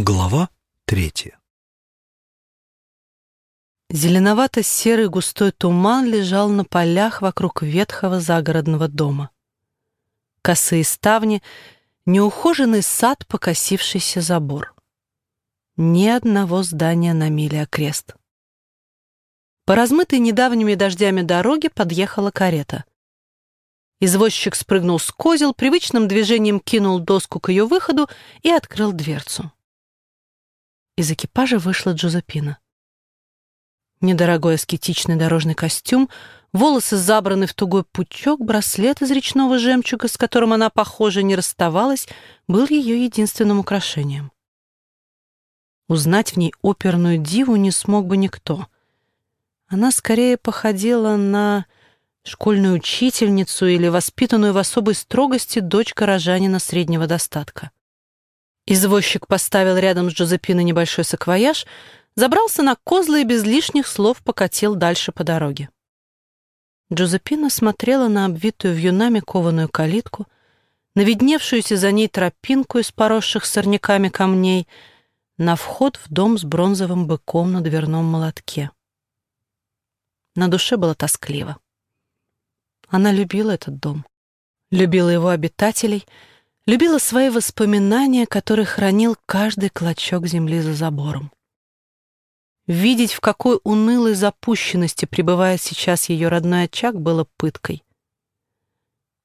Глава третья Зеленовато-серый густой туман лежал на полях вокруг ветхого загородного дома. Косые ставни, неухоженный сад, покосившийся забор. Ни одного здания на миле окрест. По размытой недавними дождями дороге подъехала карета. Извозчик спрыгнул с козел, привычным движением кинул доску к ее выходу и открыл дверцу. Из экипажа вышла Джозепина. Недорогой аскетичный дорожный костюм, волосы забраны в тугой пучок, браслет из речного жемчуга, с которым она, похоже, не расставалась, был ее единственным украшением. Узнать в ней оперную диву не смог бы никто. Она скорее походила на школьную учительницу или воспитанную в особой строгости дочь горожанина среднего достатка. Извозчик поставил рядом с Джозепиной небольшой саквояж, забрался на козлы и без лишних слов покатил дальше по дороге. Джозепина смотрела на обвитую вьюнами кованую калитку, на видневшуюся за ней тропинку из поросших сорняками камней, на вход в дом с бронзовым быком на дверном молотке. На душе было тоскливо. Она любила этот дом, любила его обитателей — любила свои воспоминания, которые хранил каждый клочок земли за забором. Видеть, в какой унылой запущенности пребывает сейчас ее родной очаг, было пыткой.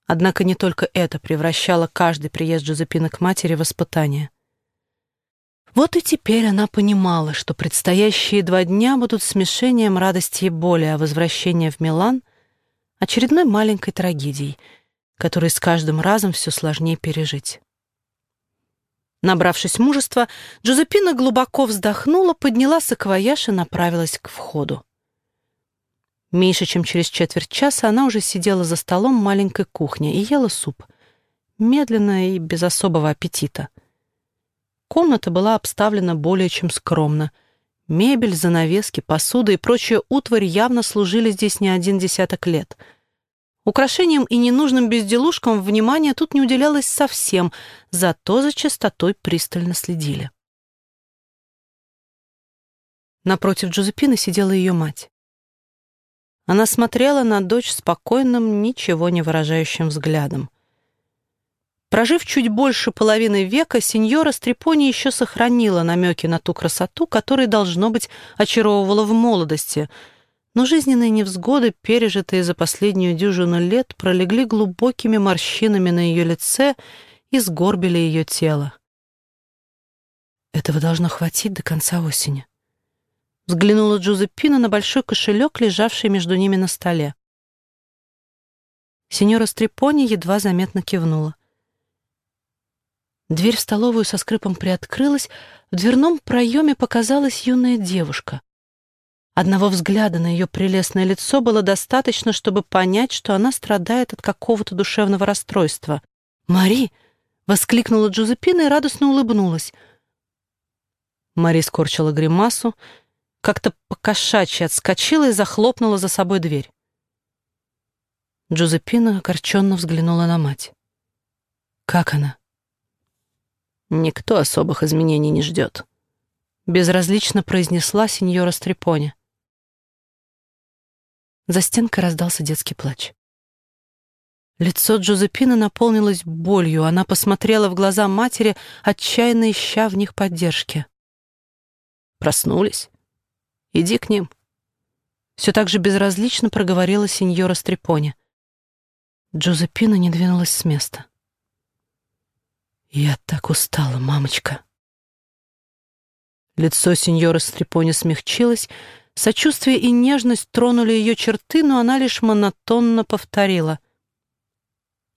Однако не только это превращало каждый приезд Джозепины к матери в испытание. Вот и теперь она понимала, что предстоящие два дня будут смешением радости и боли, а возвращение в Милан — очередной маленькой трагедией — который с каждым разом все сложнее пережить. Набравшись мужества, Джозепина глубоко вздохнула, подняла саквояж и направилась к входу. Меньше чем через четверть часа она уже сидела за столом маленькой кухни и ела суп. Медленно и без особого аппетита. Комната была обставлена более чем скромно. Мебель, занавески, посуда и прочая утварь явно служили здесь не один десяток лет — Украшениям и ненужным безделушкам внимания тут не уделялось совсем, зато за чистотой пристально следили. Напротив Джозепины сидела ее мать. Она смотрела на дочь спокойным, ничего не выражающим взглядом. Прожив чуть больше половины века, сеньора Стрепони еще сохранила намеки на ту красоту, которая, должно быть, очаровывала в молодости — но жизненные невзгоды, пережитые за последнюю дюжину лет, пролегли глубокими морщинами на ее лице и сгорбили ее тело. Этого должно хватить до конца осени. Взглянула Джузеппина на большой кошелек, лежавший между ними на столе. Сеньора Стрепони едва заметно кивнула. Дверь в столовую со скрипом приоткрылась, в дверном проеме показалась юная девушка — Одного взгляда на ее прелестное лицо было достаточно, чтобы понять, что она страдает от какого-то душевного расстройства. «Мари!» — воскликнула Джузеппина и радостно улыбнулась. Мари скорчила гримасу, как-то покошачьи отскочила и захлопнула за собой дверь. Джузеппина огорченно взглянула на мать. «Как она?» «Никто особых изменений не ждет», — безразлично произнесла сеньора Стрепони. За стенкой раздался детский плач. Лицо Джозепины наполнилось болью. Она посмотрела в глаза матери, отчаянно ища в них поддержки. «Проснулись? Иди к ним». Все так же безразлично проговорила сеньора Стрепони. Джозепина не двинулась с места. «Я так устала, мамочка». Лицо сеньора Стрепони смягчилось, Сочувствие и нежность тронули ее черты, но она лишь монотонно повторила.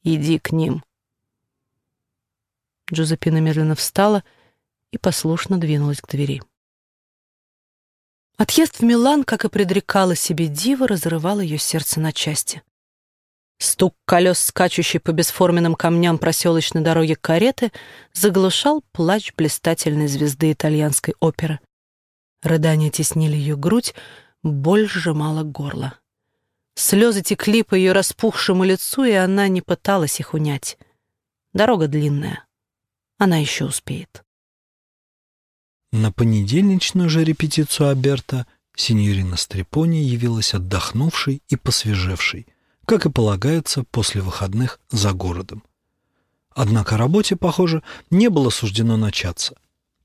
«Иди к ним». Джозепина медленно встала и послушно двинулась к двери. Отъезд в Милан, как и предрекала себе дива, разрывал ее сердце на части. Стук колес, скачущий по бесформенным камням проселочной дороги кареты, заглушал плач блистательной звезды итальянской оперы. Рыдания теснили ее грудь, боль сжимала горло. Слезы текли по ее распухшему лицу, и она не пыталась их унять. Дорога длинная. Она еще успеет. На понедельничную же репетицию Аберта синьорина Стрепони явилась отдохнувшей и посвежевшей, как и полагается после выходных за городом. Однако работе, похоже, не было суждено начаться.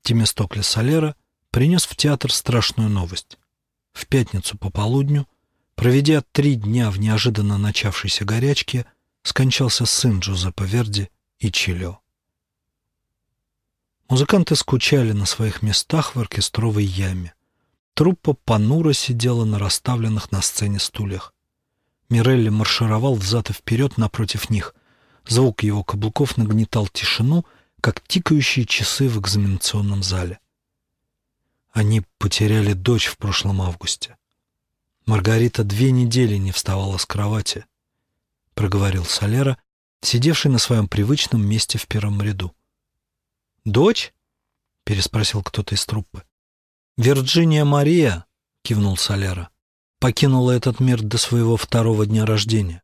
Темистокле Солера принес в театр страшную новость. В пятницу по полудню, проведя три дня в неожиданно начавшейся горячке, скончался сын Джузеппе Верди и Чилио. Музыканты скучали на своих местах в оркестровой яме. Труппа понуро сидела на расставленных на сцене стульях. Мирелли маршировал взад и вперед напротив них. Звук его каблуков нагнетал тишину, как тикающие часы в экзаменационном зале. Они потеряли дочь в прошлом августе. Маргарита две недели не вставала с кровати, — проговорил Солера, сидевший на своем привычном месте в первом ряду. «Дочь?» — переспросил кто-то из труппы. «Вирджиния Мария», — кивнул Солера, — покинула этот мир до своего второго дня рождения.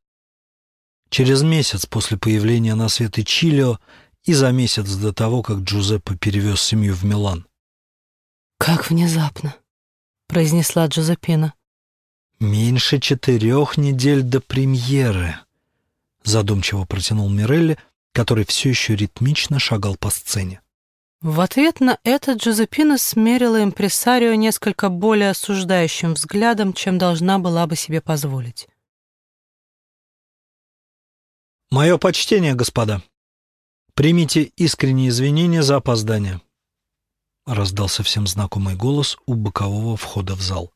Через месяц после появления на свет Ичилио и за месяц до того, как Джузеппе перевез семью в Милан. «Как внезапно», — произнесла Джузеппина. «Меньше четырех недель до премьеры», — задумчиво протянул Мирелли, который все еще ритмично шагал по сцене. В ответ на это Джузеппина смерила импресарио несколько более осуждающим взглядом, чем должна была бы себе позволить. «Мое почтение, господа. Примите искренние извинения за опоздание», — раздался всем знакомый голос у бокового входа в зал.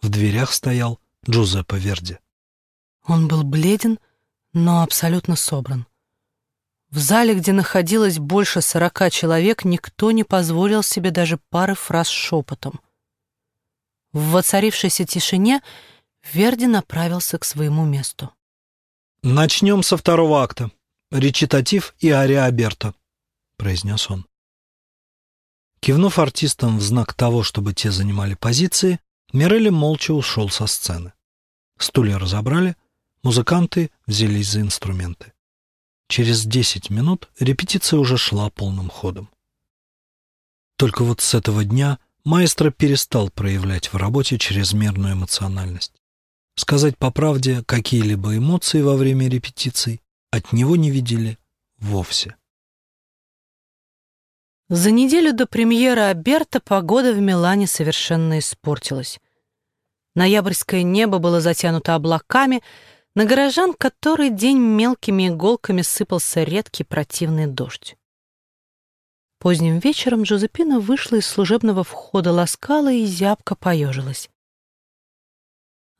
В дверях стоял Джузеппе Верди. Он был бледен, но абсолютно собран. В зале, где находилось больше сорока человек, никто не позволил себе даже пары фраз шепотом. В воцарившейся тишине Верди направился к своему месту. «Начнем со второго акта. Речитатив и ария Аберта», — произнес он. Кивнув артистам в знак того, чтобы те занимали позиции, Мирелли молча ушел со сцены. Стулья разобрали, музыканты взялись за инструменты. Через десять минут репетиция уже шла полным ходом. Только вот с этого дня маэстро перестал проявлять в работе чрезмерную эмоциональность. Сказать по правде, какие-либо эмоции во время репетиций от него не видели вовсе. За неделю до премьеры Аберта погода в Милане совершенно испортилась. Ноябрьское небо было затянуто облаками, на горожан который день мелкими иголками сыпался редкий противный дождь. Поздним вечером Джозепина вышла из служебного входа ласкала и зябко поежилась.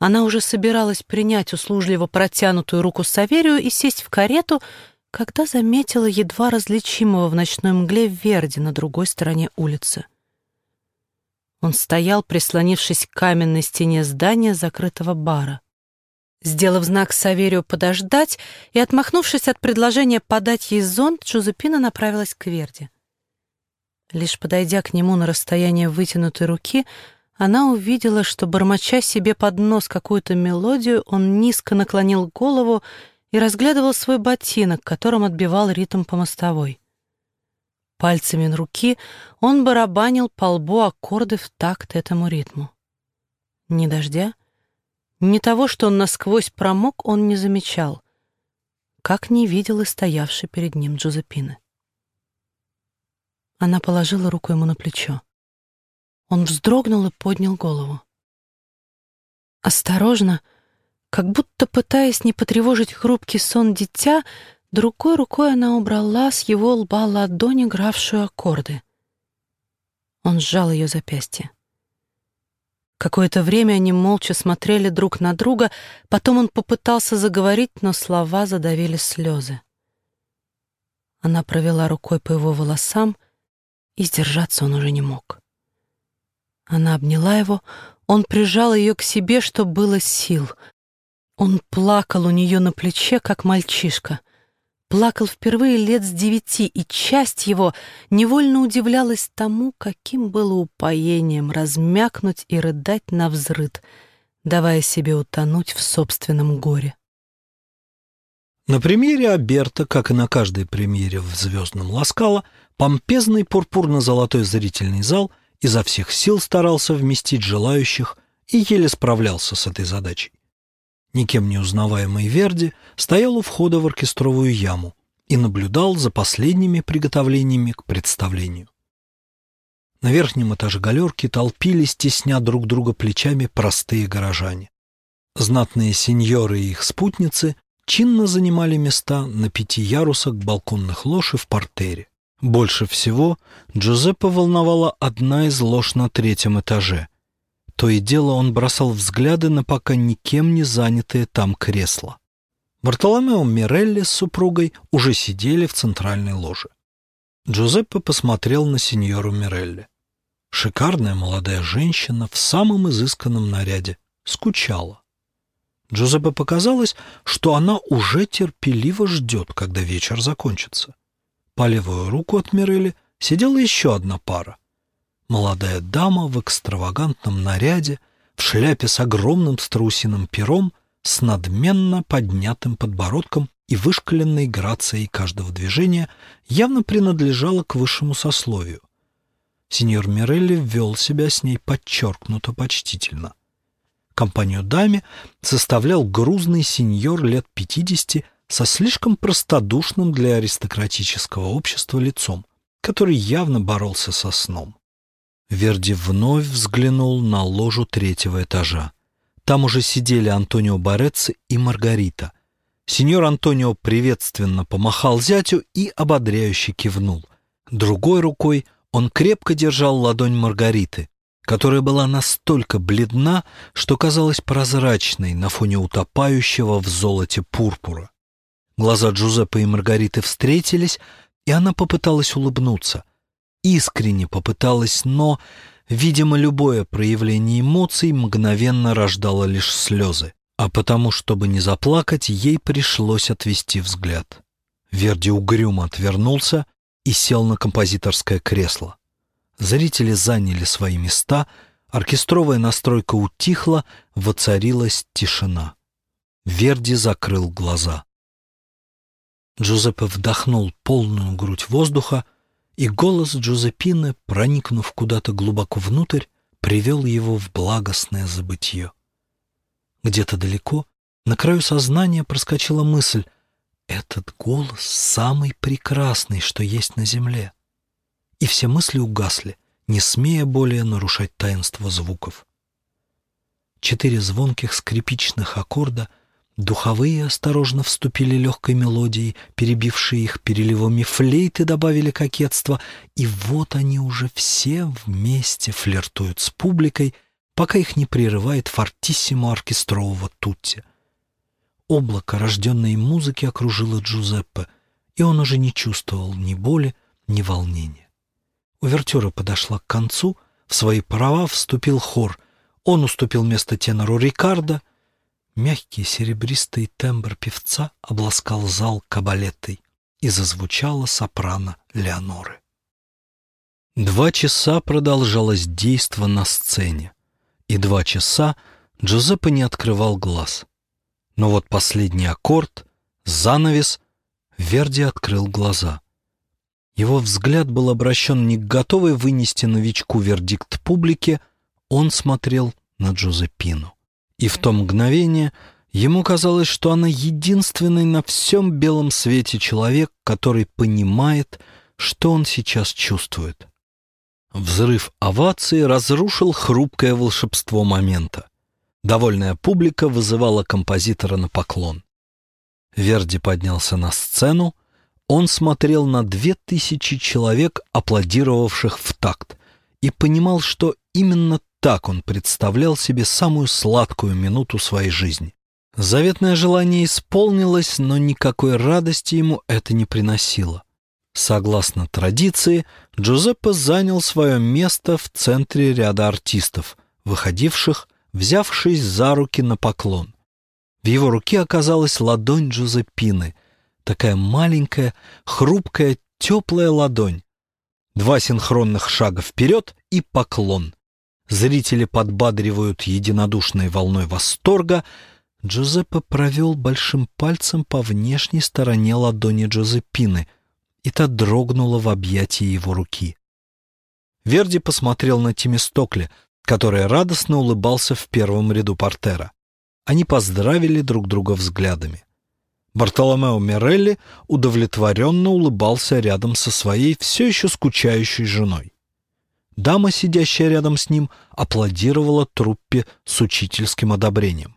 Она уже собиралась принять услужливо протянутую руку Саверию и сесть в карету, когда заметила едва различимого в ночной мгле Верди на другой стороне улицы. Он стоял, прислонившись к каменной стене здания закрытого бара. Сделав знак Саверию подождать и отмахнувшись от предложения подать ей зонт, Джузепина направилась к Верди. Лишь подойдя к нему на расстояние вытянутой руки, она увидела, что, бормоча себе под нос какую-то мелодию, он низко наклонил голову и разглядывал свой ботинок, которым отбивал ритм по мостовой. Пальцами руки он барабанил по лбу аккорды в такт этому ритму. Ни дождя, ни того, что он насквозь промок, он не замечал, как не видел и стоявший перед ним Джузепины. Она положила руку ему на плечо. Он вздрогнул и поднял голову. Осторожно, как будто пытаясь не потревожить хрупкий сон дитя, другой рукой она убрала с его лба ладонь, игравшую аккорды. Он сжал ее запястье. Какое-то время они молча смотрели друг на друга, потом он попытался заговорить, но слова задавили слезы. Она провела рукой по его волосам, и сдержаться он уже не мог. Она обняла его, он прижал ее к себе, что было сил. Он плакал у нее на плече, как мальчишка плакал впервые лет с девяти, и часть его невольно удивлялась тому, каким было упоением размякнуть и рыдать на взрыд, давая себе утонуть в собственном горе. На премьере Аберта, как и на каждой премьере в «Звездном Ласкало», помпезный пурпурно-золотой зрительный зал изо всех сил старался вместить желающих и еле справлялся с этой задачей. Никем не узнаваемый Верди стоял у входа в оркестровую яму и наблюдал за последними приготовлениями к представлению. На верхнем этаже галерки толпились, тесня друг друга плечами, простые горожане. Знатные сеньоры и их спутницы чинно занимали места на пяти ярусах балконных лож и в портере. Больше всего Джузеппе волновала одна из лож на третьем этаже. То и дело он бросал взгляды на пока никем не занятые там кресла. Бартоломео Мирелли с супругой уже сидели в центральной ложе. Джузеппе посмотрел на сеньору Мирелли. Шикарная молодая женщина в самом изысканном наряде. Скучала. Джузеппе показалось, что она уже терпеливо ждет, когда вечер закончится. По левую руку от Мирели сидела еще одна пара. Молодая дама в экстравагантном наряде, в шляпе с огромным страусиным пером, с надменно поднятым подбородком и вышкаленной грацией каждого движения, явно принадлежала к высшему сословию. Сеньор Мирелли ввел себя с ней подчеркнуто почтительно — Компанию даме составлял грузный сеньор лет 50 со слишком простодушным для аристократического общества лицом, который явно боролся со сном. Верди вновь взглянул на ложу третьего этажа. Там уже сидели Антонио Борецци и Маргарита. Сеньор Антонио приветственно помахал зятю и ободряюще кивнул. Другой рукой он крепко держал ладонь Маргариты, которая была настолько бледна, что казалась прозрачной на фоне утопающего в золоте пурпура. Глаза Джузеппе и Маргариты встретились, и она попыталась улыбнуться. Искренне попыталась, но, видимо, любое проявление эмоций мгновенно рождало лишь слезы, а потому, чтобы не заплакать, ей пришлось отвести взгляд. Верди угрюмо отвернулся и сел на композиторское кресло. Зрители заняли свои места, оркестровая настройка утихла, воцарилась тишина. Верди закрыл глаза. Джузеппе вдохнул полную грудь воздуха, и голос Джузеппины, проникнув куда-то глубоко внутрь, привел его в благостное забытье. Где-то далеко, на краю сознания проскочила мысль «Этот голос самый прекрасный, что есть на земле» и все мысли угасли, не смея более нарушать таинство звуков. Четыре звонких скрипичных аккорда, духовые осторожно вступили легкой мелодией, перебившие их переливами флейты добавили кокетство, и вот они уже все вместе флиртуют с публикой, пока их не прерывает фортиссимо оркестрового тутти. Облако рожденной музыки окружило Джузеппе, и он уже не чувствовал ни боли, ни волнения. Увертюра подошла к концу, в свои права вступил хор. Он уступил место тенору Рикардо. Мягкий серебристый тембр певца обласкал зал кабалетой, и зазвучала сопрано Леоноры. Два часа продолжалось действо на сцене, и два часа Джузеппе не открывал глаз. Но вот последний аккорд, занавес, Верди открыл глаза — его взгляд был обращен не к готовой вынести новичку вердикт публике, он смотрел на Джузеппину. И в то мгновение ему казалось, что она единственный на всем белом свете человек, который понимает, что он сейчас чувствует. Взрыв овации разрушил хрупкое волшебство момента. Довольная публика вызывала композитора на поклон. Верди поднялся на сцену, он смотрел на две тысячи человек, аплодировавших в такт, и понимал, что именно так он представлял себе самую сладкую минуту своей жизни. Заветное желание исполнилось, но никакой радости ему это не приносило. Согласно традиции, Джузеппе занял свое место в центре ряда артистов, выходивших, взявшись за руки на поклон. В его руке оказалась ладонь Джузеппины — Такая маленькая, хрупкая, теплая ладонь. Два синхронных шага вперед и поклон. Зрители подбадривают единодушной волной восторга. Джузеппе провел большим пальцем по внешней стороне ладони Джозеппины, и та дрогнула в объятии его руки. Верди посмотрел на Тимистокли, который радостно улыбался в первом ряду портера. Они поздравили друг друга взглядами. Бартоломео Мирелли удовлетворенно улыбался рядом со своей все еще скучающей женой. Дама, сидящая рядом с ним, аплодировала труппе с учительским одобрением.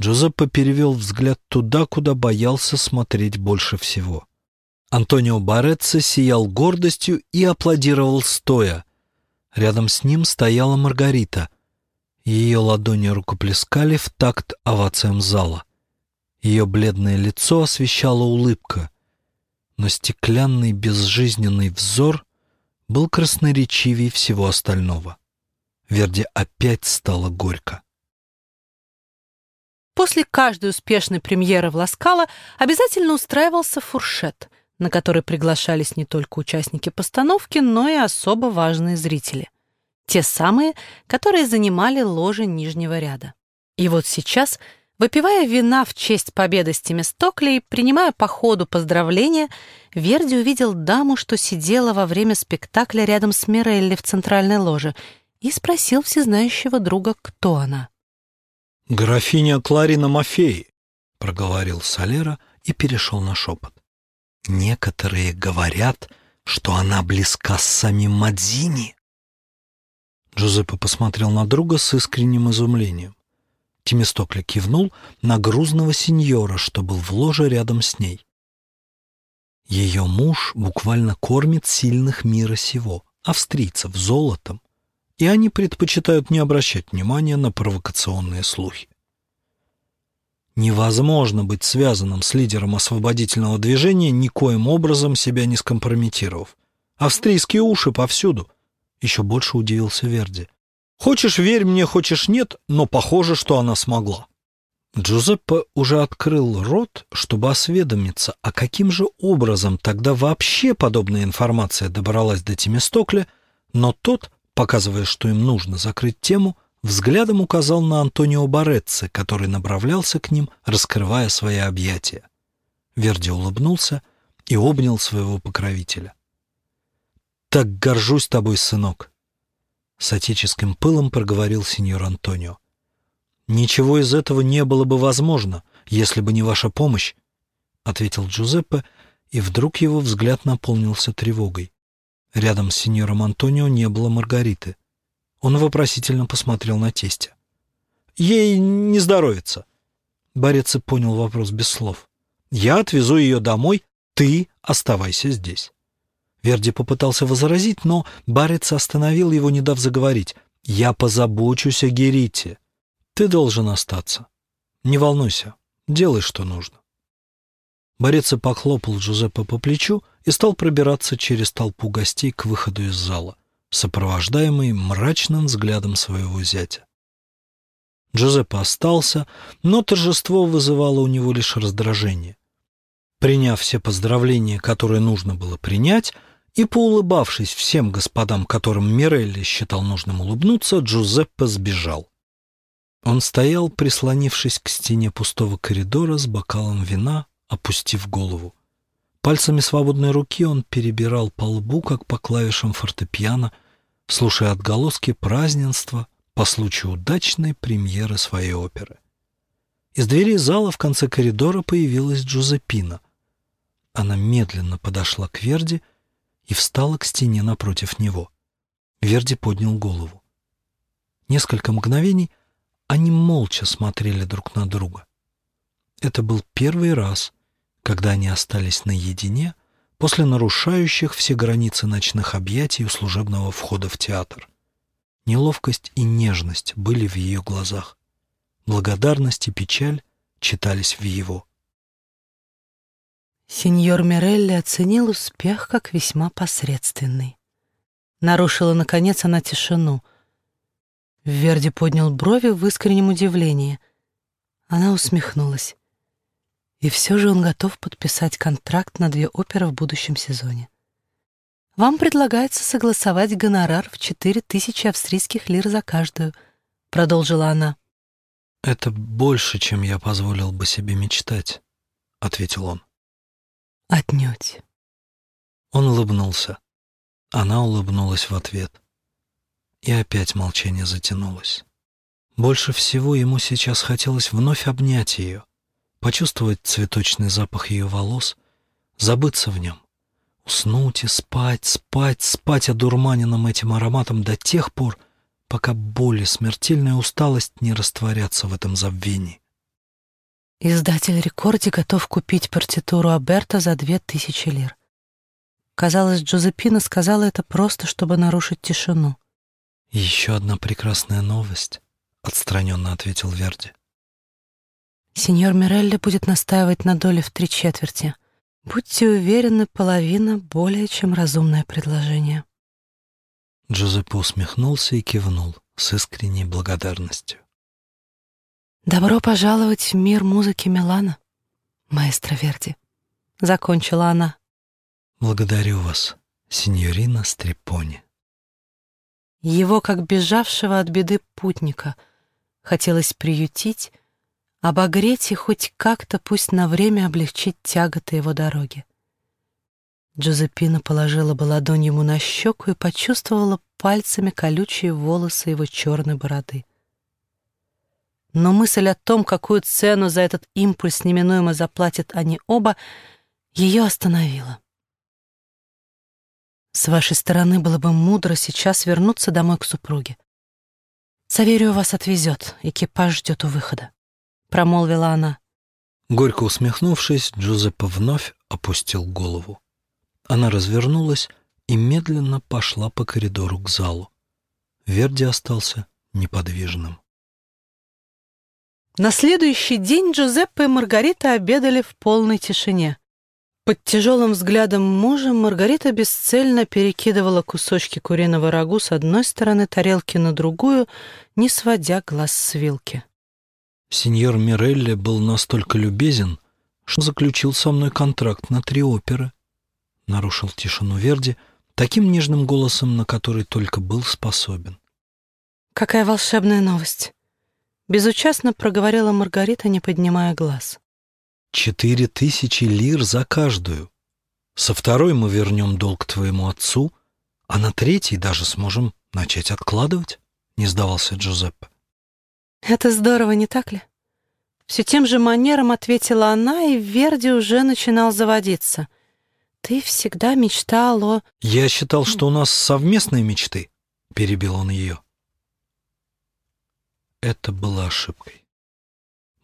Джузеппе перевел взгляд туда, куда боялся смотреть больше всего. Антонио Баретци сиял гордостью и аплодировал стоя. Рядом с ним стояла Маргарита. Ее ладони рукоплескали в такт овациям зала. Ее бледное лицо освещала улыбка, но стеклянный безжизненный взор был красноречивее всего остального. Верде опять стало горько. После каждой успешной премьеры в Ласкало обязательно устраивался фуршет — на который приглашались не только участники постановки, но и особо важные зрители. Те самые, которые занимали ложи нижнего ряда. И вот сейчас, выпивая вина в честь победы с Темистоклей, принимая по ходу поздравления, Верди увидел даму, что сидела во время спектакля рядом с Мирелли в центральной ложе, и спросил всезнающего друга, кто она. «Графиня Кларина Мафей», — проговорил Солера и перешел на шепот. Некоторые говорят, что она близка с самим Мадзини. Джузеппе посмотрел на друга с искренним изумлением. Тимистокля кивнул на грузного сеньора, что был в ложе рядом с ней. Ее муж буквально кормит сильных мира сего, австрийцев, золотом, и они предпочитают не обращать внимания на провокационные слухи. Невозможно быть связанным с лидером освободительного движения, никоим образом себя не скомпрометировав. Австрийские уши повсюду. Еще больше удивился Верди. Хочешь верь мне, хочешь нет, но похоже, что она смогла. Джузеппе уже открыл рот, чтобы осведомиться, а каким же образом тогда вообще подобная информация добралась до Тимистокля, но тот, показывая, что им нужно закрыть тему, взглядом указал на Антонио Баретце, который направлялся к ним, раскрывая свои объятия. Верди улыбнулся и обнял своего покровителя. «Так горжусь тобой, сынок!» С отеческим пылом проговорил сеньор Антонио. «Ничего из этого не было бы возможно, если бы не ваша помощь», — ответил Джузеппе, и вдруг его взгляд наполнился тревогой. Рядом с сеньором Антонио не было Маргариты. Он вопросительно посмотрел на тестя. «Ей не здоровится». Борец понял вопрос без слов. «Я отвезу ее домой, ты оставайся здесь». Верди попытался возразить, но Барец остановил его, не дав заговорить. «Я позабочусь о Герите. Ты должен остаться. Не волнуйся, делай, что нужно». Борец похлопал Джузеппе по плечу и стал пробираться через толпу гостей к выходу из зала сопровождаемый мрачным взглядом своего зятя. Джузеппе остался, но торжество вызывало у него лишь раздражение. Приняв все поздравления, которые нужно было принять, и поулыбавшись всем господам, которым Мирелли считал нужным улыбнуться, Джузеппе сбежал. Он стоял, прислонившись к стене пустого коридора с бокалом вина, опустив голову. Пальцами свободной руки он перебирал по лбу, как по клавишам фортепиано, слушая отголоски празднества по случаю удачной премьеры своей оперы. Из двери зала в конце коридора появилась Джузеппина. Она медленно подошла к Верди и встала к стене напротив него. Верди поднял голову. Несколько мгновений они молча смотрели друг на друга. Это был первый раз, когда они остались наедине после нарушающих все границы ночных объятий у служебного входа в театр. Неловкость и нежность были в ее глазах. Благодарность и печаль читались в его. Сеньор Мирелли оценил успех как весьма посредственный. Нарушила, наконец, она тишину. Верди поднял брови в искреннем удивлении. Она усмехнулась. И все же он готов подписать контракт на две оперы в будущем сезоне. Вам предлагается согласовать гонорар в четыре тысячи австрийских лир за каждую, продолжила она. Это больше, чем я позволил бы себе мечтать, ответил он. Отнюдь. Он улыбнулся. Она улыбнулась в ответ. И опять молчание затянулось. Больше всего ему сейчас хотелось вновь обнять ее, почувствовать цветочный запах ее волос, забыться в нем, уснуть и спать, спать, спать одурманенным этим ароматом до тех пор, пока боль и смертельная усталость не растворятся в этом забвении. Издатель Рекорди готов купить партитуру Аберта за две тысячи лир. Казалось, Джозепина сказала это просто, чтобы нарушить тишину. «Еще одна прекрасная новость», — отстраненно ответил Верди. «Сеньор Мирелли будет настаивать на доле в три четверти. Будьте уверены, половина — более чем разумное предложение». Джузеппе усмехнулся и кивнул с искренней благодарностью. «Добро пожаловать в мир музыки Милана, маэстро Верди», — закончила она. «Благодарю вас, сеньорина Стрепони». Его, как бежавшего от беды путника, хотелось приютить, обогреть и хоть как-то, пусть на время облегчить тяготы его дороги. Джозепина положила бы ладонь ему на щеку и почувствовала пальцами колючие волосы его черной бороды. Но мысль о том, какую цену за этот импульс неминуемо заплатят они оба, ее остановила. С вашей стороны было бы мудро сейчас вернуться домой к супруге. Саверию вас отвезет, экипаж ждет у выхода», — промолвила она. Горько усмехнувшись, Джузеппе вновь опустил голову. Она развернулась и медленно пошла по коридору к залу. Верди остался неподвижным. На следующий день Джузеппе и Маргарита обедали в полной тишине. Под тяжелым взглядом мужа Маргарита бесцельно перекидывала кусочки куриного рагу с одной стороны тарелки на другую, не сводя глаз с вилки. Сеньор Мирелли был настолько любезен, что заключил со мной контракт на три оперы. Нарушил тишину Верди таким нежным голосом, на который только был способен. «Какая волшебная новость!» Безучастно проговорила Маргарита, не поднимая глаз. Четыре тысячи лир за каждую. Со второй мы вернем долг твоему отцу, а на третий даже сможем начать откладывать, — не сдавался Джузеппе. Это здорово, не так ли? Все тем же манером ответила она, и Верди уже начинал заводиться. Ты всегда мечтал о... Я считал, что у нас совместные мечты, — перебил он ее. Это было ошибкой.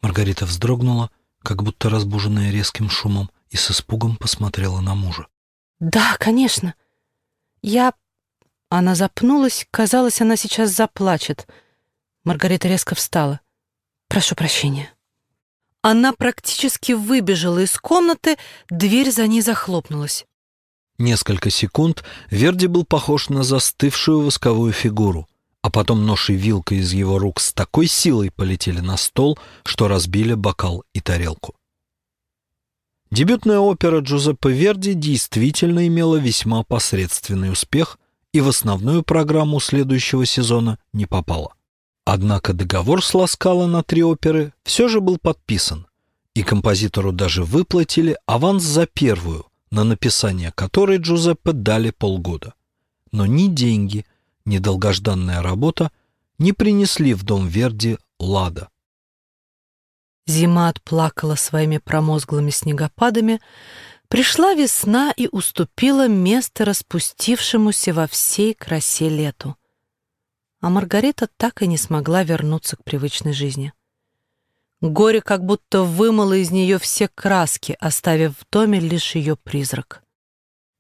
Маргарита вздрогнула, как будто разбуженная резким шумом, и с испугом посмотрела на мужа. «Да, конечно. Я...» Она запнулась, казалось, она сейчас заплачет. Маргарита резко встала. «Прошу прощения». Она практически выбежала из комнаты, дверь за ней захлопнулась. Несколько секунд Верди был похож на застывшую восковую фигуру а потом нож и вилка из его рук с такой силой полетели на стол, что разбили бокал и тарелку. Дебютная опера Джузеппе Верди действительно имела весьма посредственный успех и в основную программу следующего сезона не попала. Однако договор с Ласкало на три оперы все же был подписан, и композитору даже выплатили аванс за первую, на написание которой Джузеппе дали полгода. Но ни деньги – недолгожданная работа не принесли в дом Верди лада. Зима отплакала своими промозглыми снегопадами, пришла весна и уступила место распустившемуся во всей красе лету. А Маргарита так и не смогла вернуться к привычной жизни. Горе как будто вымыло из нее все краски, оставив в доме лишь ее призрак.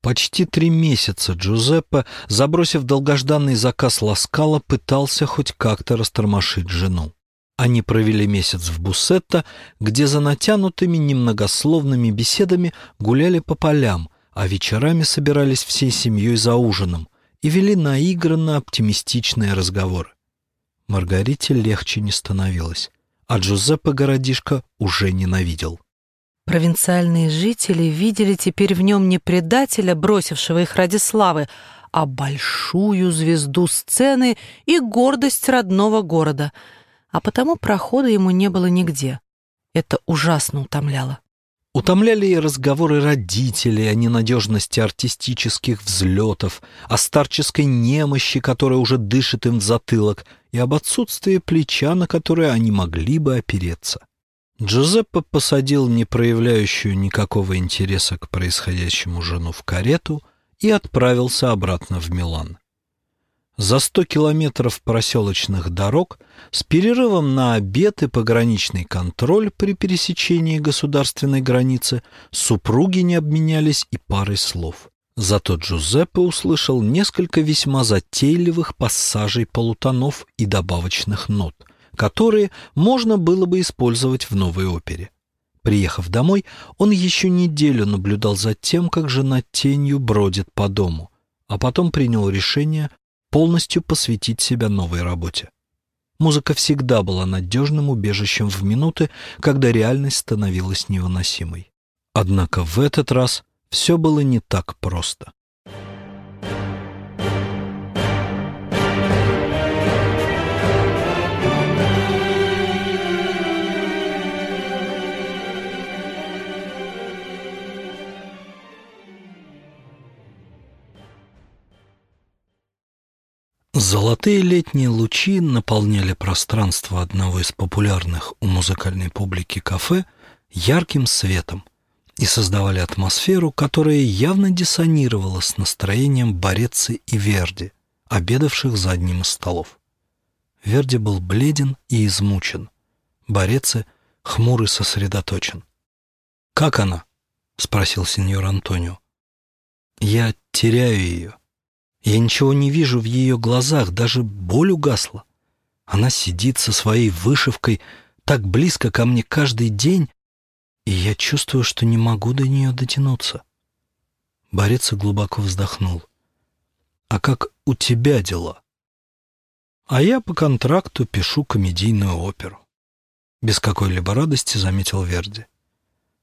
Почти три месяца Джузеппе, забросив долгожданный заказ Ласкала, пытался хоть как-то растормошить жену. Они провели месяц в Буссетто, где за натянутыми немногословными беседами гуляли по полям, а вечерами собирались всей семьей за ужином и вели наигранно оптимистичные разговоры. Маргарите легче не становилось, а Джузеппе городишко уже ненавидел. Провинциальные жители видели теперь в нем не предателя, бросившего их ради славы, а большую звезду сцены и гордость родного города, а потому прохода ему не было нигде. Это ужасно утомляло. Утомляли и разговоры родителей о ненадежности артистических взлетов, о старческой немощи, которая уже дышит им в затылок, и об отсутствии плеча, на которое они могли бы опереться. Джузеппе посадил не проявляющую никакого интереса к происходящему жену в карету и отправился обратно в Милан. За сто километров проселочных дорог с перерывом на обед и пограничный контроль при пересечении государственной границы супруги не обменялись и парой слов. Зато Джузеппе услышал несколько весьма затейливых пассажей полутонов и добавочных нот — которые можно было бы использовать в новой опере. Приехав домой, он еще неделю наблюдал за тем, как жена тенью бродит по дому, а потом принял решение полностью посвятить себя новой работе. Музыка всегда была надежным убежищем в минуты, когда реальность становилась невыносимой. Однако в этот раз все было не так просто. Золотые летние лучи наполняли пространство одного из популярных у музыкальной публики кафе ярким светом и создавали атмосферу, которая явно диссонировала с настроением Борецы и Верди, обедавших за одним из столов. Верди был бледен и измучен. Борецы хмур и сосредоточен. «Как она?» — спросил сеньор Антонио. «Я теряю ее», я ничего не вижу в ее глазах, даже боль угасла. Она сидит со своей вышивкой так близко ко мне каждый день, и я чувствую, что не могу до нее дотянуться. Борец глубоко вздохнул. «А как у тебя дела?» «А я по контракту пишу комедийную оперу». Без какой-либо радости заметил Верди.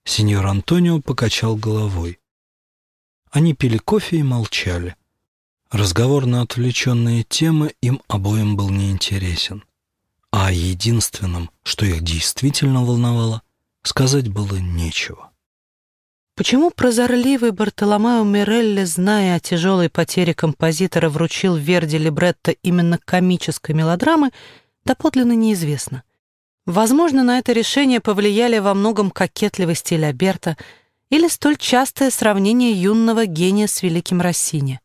Сеньор Антонио покачал головой. Они пили кофе и молчали. Разговор на отвлеченные темы им обоим был неинтересен. А о единственном, что их действительно волновало, сказать было нечего. Почему прозорливый Бартоломео Мирелли, зная о тяжелой потере композитора, вручил Верди либретто именно комической мелодрамы, доподлинно неизвестно. Возможно, на это решение повлияли во многом кокетливый стиль Аберта или столь частое сравнение юного гения с великим Россини.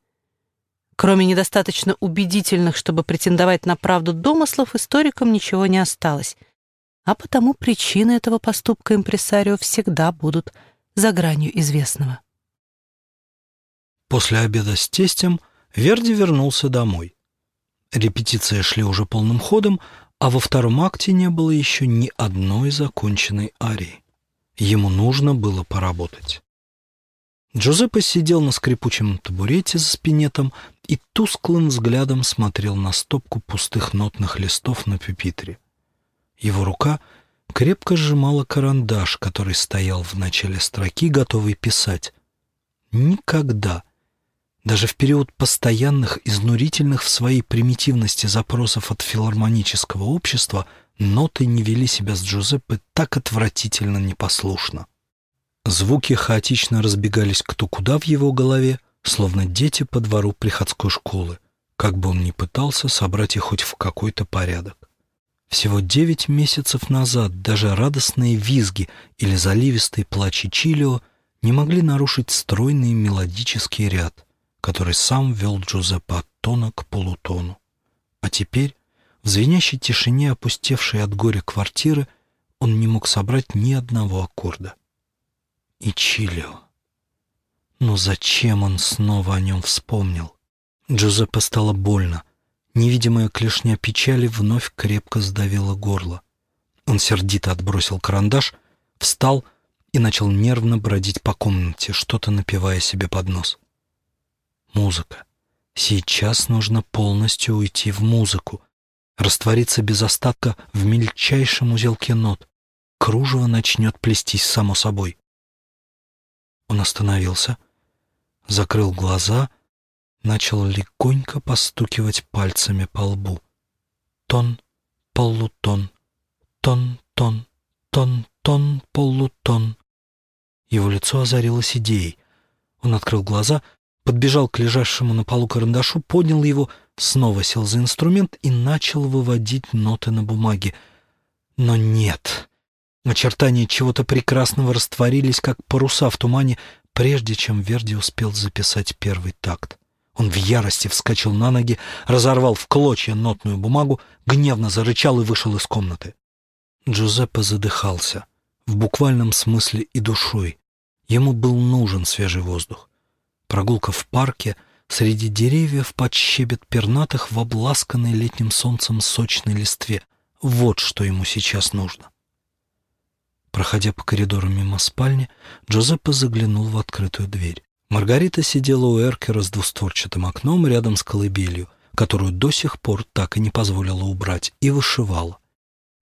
Кроме недостаточно убедительных, чтобы претендовать на правду домыслов, историкам ничего не осталось. А потому причины этого поступка импресарио всегда будут за гранью известного. После обеда с тестем Верди вернулся домой. Репетиции шли уже полным ходом, а во втором акте не было еще ни одной законченной арии. Ему нужно было поработать. Джузеппе сидел на скрипучем табурете за спинетом и тусклым взглядом смотрел на стопку пустых нотных листов на пюпитре. Его рука крепко сжимала карандаш, который стоял в начале строки, готовый писать. Никогда, даже в период постоянных, изнурительных в своей примитивности запросов от филармонического общества, ноты не вели себя с Джузеппе так отвратительно непослушно. Звуки хаотично разбегались кто куда в его голове, словно дети по двору приходской школы, как бы он ни пытался собрать их хоть в какой-то порядок. Всего девять месяцев назад даже радостные визги или заливистые плачи Чилио не могли нарушить стройный мелодический ряд, который сам вел Джузеппе от тона к полутону. А теперь, в звенящей тишине опустевшей от горя квартиры, он не мог собрать ни одного аккорда и Чилио. Но зачем он снова о нем вспомнил? Джузеппе стало больно. Невидимая клешня печали вновь крепко сдавила горло. Он сердито отбросил карандаш, встал и начал нервно бродить по комнате, что-то напивая себе под нос. Музыка. Сейчас нужно полностью уйти в музыку, раствориться без остатка в мельчайшем узелке нот. Кружево начнет плестись само собой. Он остановился, закрыл глаза, начал легонько постукивать пальцами по лбу. Тон, полутон, тон, тон, тон, тон, полутон. Его лицо озарилось идеей. Он открыл глаза, подбежал к лежащему на полу карандашу, поднял его, снова сел за инструмент и начал выводить ноты на бумаге. Но нет. Очертания чего-то прекрасного растворились, как паруса в тумане, прежде чем Верди успел записать первый такт. Он в ярости вскочил на ноги, разорвал в клочья нотную бумагу, гневно зарычал и вышел из комнаты. Джузеппе задыхался, в буквальном смысле и душой. Ему был нужен свежий воздух. Прогулка в парке среди деревьев под щебет пернатых в обласканной летним солнцем сочной листве. Вот что ему сейчас нужно. Проходя по коридору мимо спальни, Джозеппе заглянул в открытую дверь. Маргарита сидела у эркера с двустворчатым окном рядом с колыбелью, которую до сих пор так и не позволила убрать, и вышивала.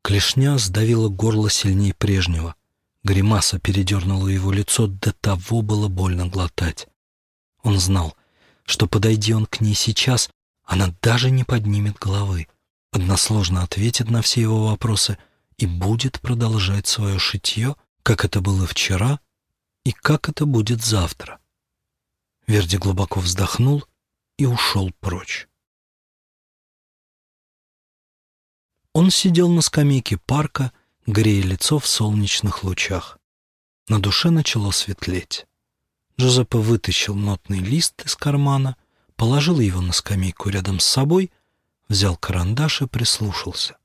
Клешня сдавила горло сильнее прежнего. Гримаса передернула его лицо, до того было больно глотать. Он знал, что, подойди он к ней сейчас, она даже не поднимет головы, односложно ответит на все его вопросы и будет продолжать свое шитье, как это было вчера и как это будет завтра. Верди глубоко вздохнул и ушел прочь. Он сидел на скамейке парка, грея лицо в солнечных лучах. На душе начало светлеть. Джозеппе вытащил нотный лист из кармана, положил его на скамейку рядом с собой, взял карандаш и прислушался.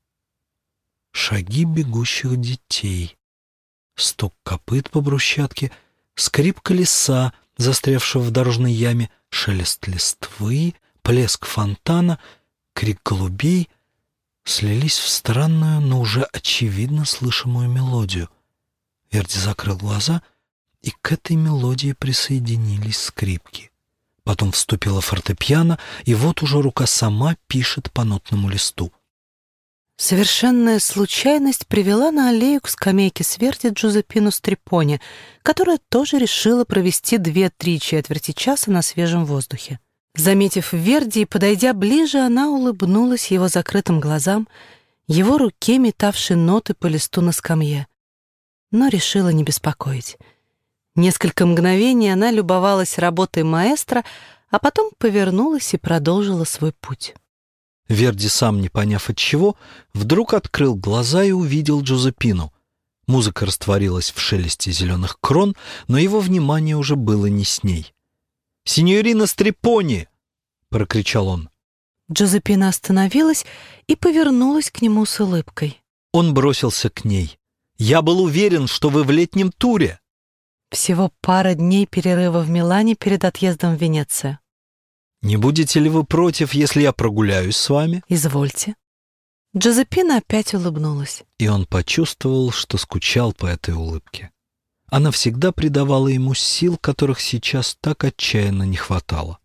Шаги бегущих детей, стук копыт по брусчатке, скрип колеса, застрявшего в дорожной яме, шелест листвы, плеск фонтана, крик голубей слились в странную, но уже очевидно слышимую мелодию. Верди закрыл глаза, и к этой мелодии присоединились скрипки. Потом вступила фортепиано, и вот уже рука сама пишет по нотному листу — Совершенная случайность привела на аллею к скамейке смерти Джузеппину Стрепоне, которая тоже решила провести две-три четверти часа на свежем воздухе. Заметив Верди и подойдя ближе, она улыбнулась его закрытым глазам, его руке, метавшей ноты по листу на скамье. Но решила не беспокоить. Несколько мгновений она любовалась работой маэстро, а потом повернулась и продолжила свой путь. Верди, сам не поняв от чего, вдруг открыл глаза и увидел Джузепину. Музыка растворилась в шелесте зеленых крон, но его внимание уже было не с ней. «Синьорина Стрепони!» — прокричал он. Джозепина остановилась и повернулась к нему с улыбкой. Он бросился к ней. «Я был уверен, что вы в летнем туре!» Всего пара дней перерыва в Милане перед отъездом в Венецию. «Не будете ли вы против, если я прогуляюсь с вами?» «Извольте». Джозепина опять улыбнулась. И он почувствовал, что скучал по этой улыбке. Она всегда придавала ему сил, которых сейчас так отчаянно не хватало.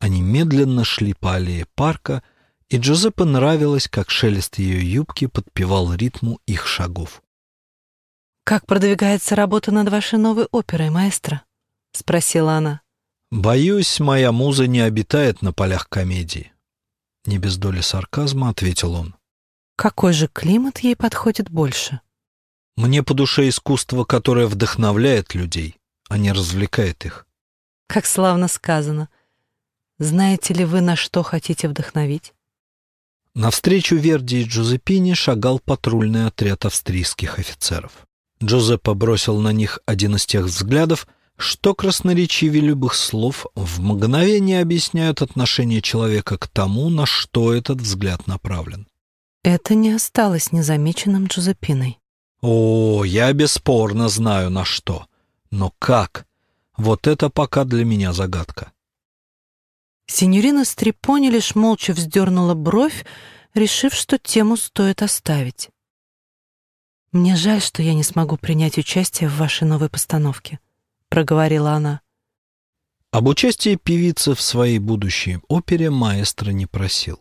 Они медленно шли по аллее парка, и Джозеппе нравилось, как шелест ее юбки подпевал ритму их шагов. «Как продвигается работа над вашей новой оперой, маэстро?» — спросила она. «Боюсь, моя муза не обитает на полях комедии». Не без доли сарказма ответил он. «Какой же климат ей подходит больше?» «Мне по душе искусство, которое вдохновляет людей, а не развлекает их». «Как славно сказано. Знаете ли вы, на что хотите вдохновить?» Навстречу Верди и Джузеппине шагал патрульный отряд австрийских офицеров. Джузеппе бросил на них один из тех взглядов, что красноречивее любых слов в мгновение объясняют отношение человека к тому, на что этот взгляд направлен. Это не осталось незамеченным Джузеппиной. О, я бесспорно знаю на что. Но как? Вот это пока для меня загадка. Синьорина Стрепони лишь молча вздернула бровь, решив, что тему стоит оставить. «Мне жаль, что я не смогу принять участие в вашей новой постановке проговорила она. Об участии певицы в своей будущей опере маэстро не просил.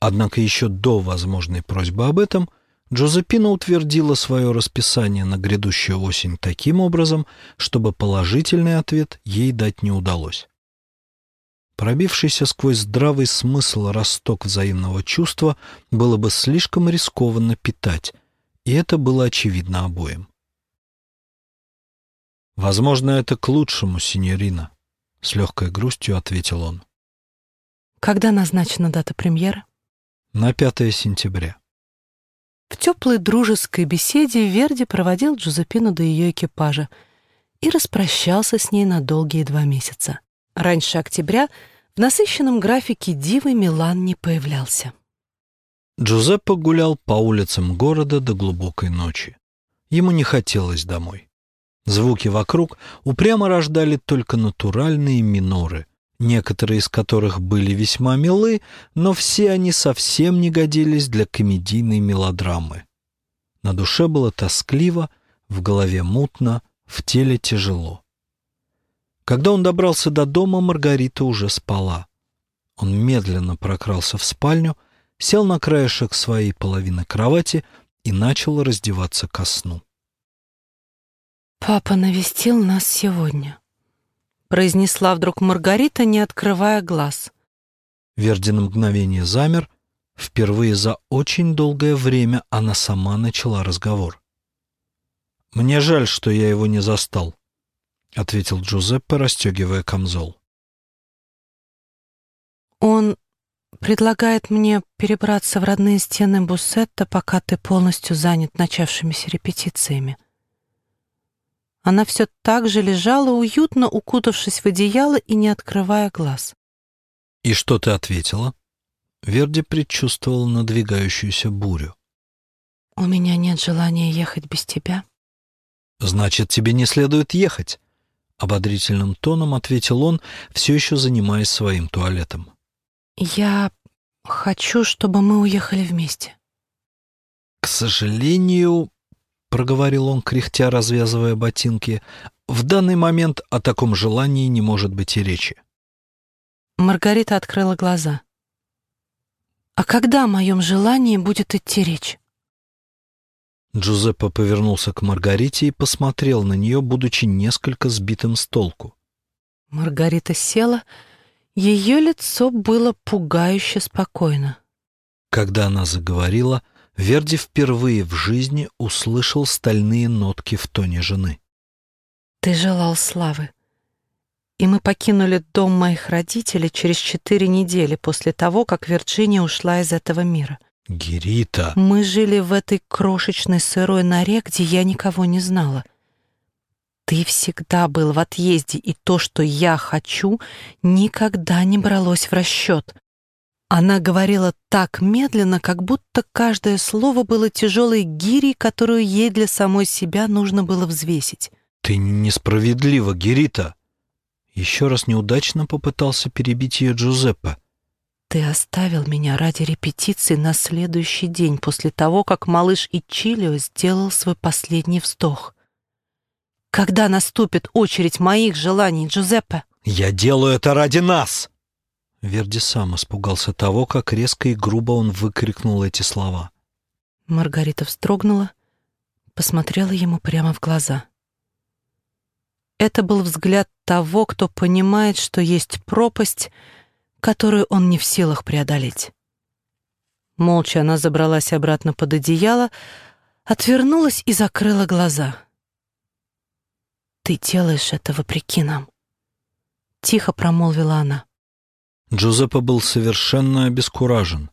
Однако еще до возможной просьбы об этом Джозепина утвердила свое расписание на грядущую осень таким образом, чтобы положительный ответ ей дать не удалось. Пробившийся сквозь здравый смысл росток взаимного чувства было бы слишком рискованно питать, и это было очевидно обоим. «Возможно, это к лучшему, синьорина», — с легкой грустью ответил он. Когда назначена дата премьеры? На 5 сентября. В теплой дружеской беседе Верди проводил Джузеппину до ее экипажа и распрощался с ней на долгие два месяца. Раньше октября в насыщенном графике Дивы Милан не появлялся. Джузеппе гулял по улицам города до глубокой ночи. Ему не хотелось домой. Звуки вокруг упрямо рождали только натуральные миноры, некоторые из которых были весьма милы, но все они совсем не годились для комедийной мелодрамы. На душе было тоскливо, в голове мутно, в теле тяжело. Когда он добрался до дома, Маргарита уже спала. Он медленно прокрался в спальню, сел на краешек своей половины кровати и начал раздеваться ко сну. «Папа навестил нас сегодня», — произнесла вдруг Маргарита, не открывая глаз. Верди на мгновение замер. Впервые за очень долгое время она сама начала разговор. «Мне жаль, что я его не застал», — ответил Джузеппе, расстегивая камзол. «Он предлагает мне перебраться в родные стены Буссетта, пока ты полностью занят начавшимися репетициями». Она все так же лежала, уютно укутавшись в одеяло и не открывая глаз. «И что ты ответила?» Верди предчувствовал надвигающуюся бурю. «У меня нет желания ехать без тебя». «Значит, тебе не следует ехать», — ободрительным тоном ответил он, все еще занимаясь своим туалетом. «Я хочу, чтобы мы уехали вместе». «К сожалению», — проговорил он, кряхтя, развязывая ботинки, — «в данный момент о таком желании не может быть и речи». Маргарита открыла глаза. «А когда о моем желании будет идти речь?» Джузеппе повернулся к Маргарите и посмотрел на нее, будучи несколько сбитым с толку. Маргарита села, ее лицо было пугающе спокойно. Когда она заговорила, Верди впервые в жизни услышал стальные нотки в тоне жены. «Ты желал славы, и мы покинули дом моих родителей через четыре недели после того, как Вирджиния ушла из этого мира. Герита. Мы жили в этой крошечной сырой норе, где я никого не знала. Ты всегда был в отъезде, и то, что я хочу, никогда не бралось в расчет. Она говорила так медленно, как будто каждое слово было тяжелой гирей, которую ей для самой себя нужно было взвесить. «Ты несправедлива, Герита!» Еще раз неудачно попытался перебить ее Джузеппе. Ты оставил меня ради репетиции на следующий день после того, как малыш Ичилио сделал свой последний вздох. Когда наступит очередь моих желаний, Джузеппе? Я делаю это ради нас! Верди сам испугался того, как резко и грубо он выкрикнул эти слова. Маргарита вздрогнула, посмотрела ему прямо в глаза. Это был взгляд того, кто понимает, что есть пропасть — которую он не в силах преодолеть. Молча она забралась обратно под одеяло, отвернулась и закрыла глаза. «Ты делаешь это вопреки нам», — тихо промолвила она. Джузеппе был совершенно обескуражен.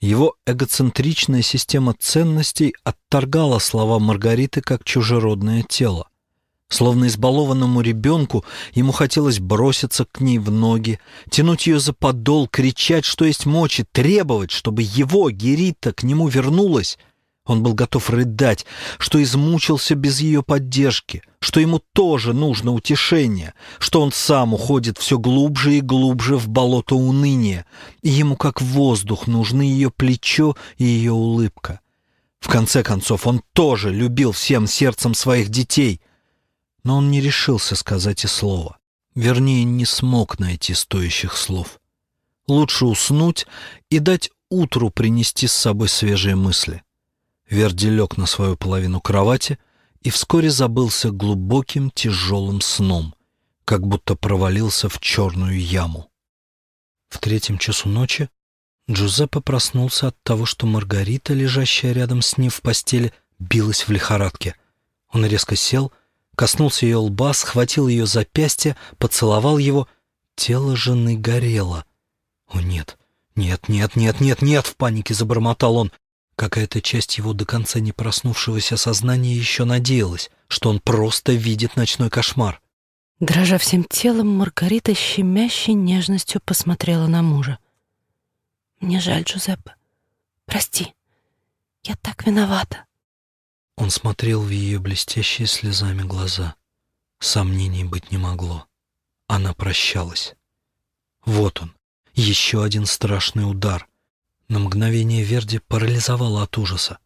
Его эгоцентричная система ценностей отторгала слова Маргариты как чужеродное тело. Словно избалованному ребенку ему хотелось броситься к ней в ноги, тянуть ее за подол, кричать, что есть мочи, требовать, чтобы его, Герита, к нему вернулась. Он был готов рыдать, что измучился без ее поддержки, что ему тоже нужно утешение, что он сам уходит все глубже и глубже в болото уныния, и ему как воздух нужны ее плечо и ее улыбка. В конце концов, он тоже любил всем сердцем своих детей — но он не решился сказать и слова. Вернее, не смог найти стоящих слов. Лучше уснуть и дать утру принести с собой свежие мысли. Верди лег на свою половину кровати и вскоре забылся глубоким тяжелым сном, как будто провалился в черную яму. В третьем часу ночи Джузеппе проснулся от того, что Маргарита, лежащая рядом с ним в постели, билась в лихорадке. Он резко сел — коснулся ее лба, схватил ее запястье, поцеловал его. Тело жены горело. «О, нет, нет, нет, нет, нет, нет!» — в панике забормотал он. Какая-то часть его до конца не проснувшегося сознания еще надеялась, что он просто видит ночной кошмар. Дрожа всем телом, Маргарита щемящей нежностью посмотрела на мужа. «Мне жаль, Джузеппе. Прости. Я так виновата». Он смотрел в ее блестящие слезами глаза. Сомнений быть не могло. Она прощалась. Вот он, еще один страшный удар. На мгновение Верди парализовало от ужаса.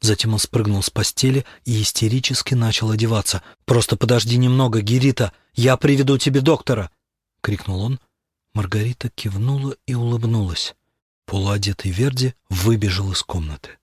Затем он спрыгнул с постели и истерически начал одеваться. «Просто подожди немного, Герита! Я приведу тебе доктора!» — крикнул он. Маргарита кивнула и улыбнулась. Полуодетый Верди выбежал из комнаты.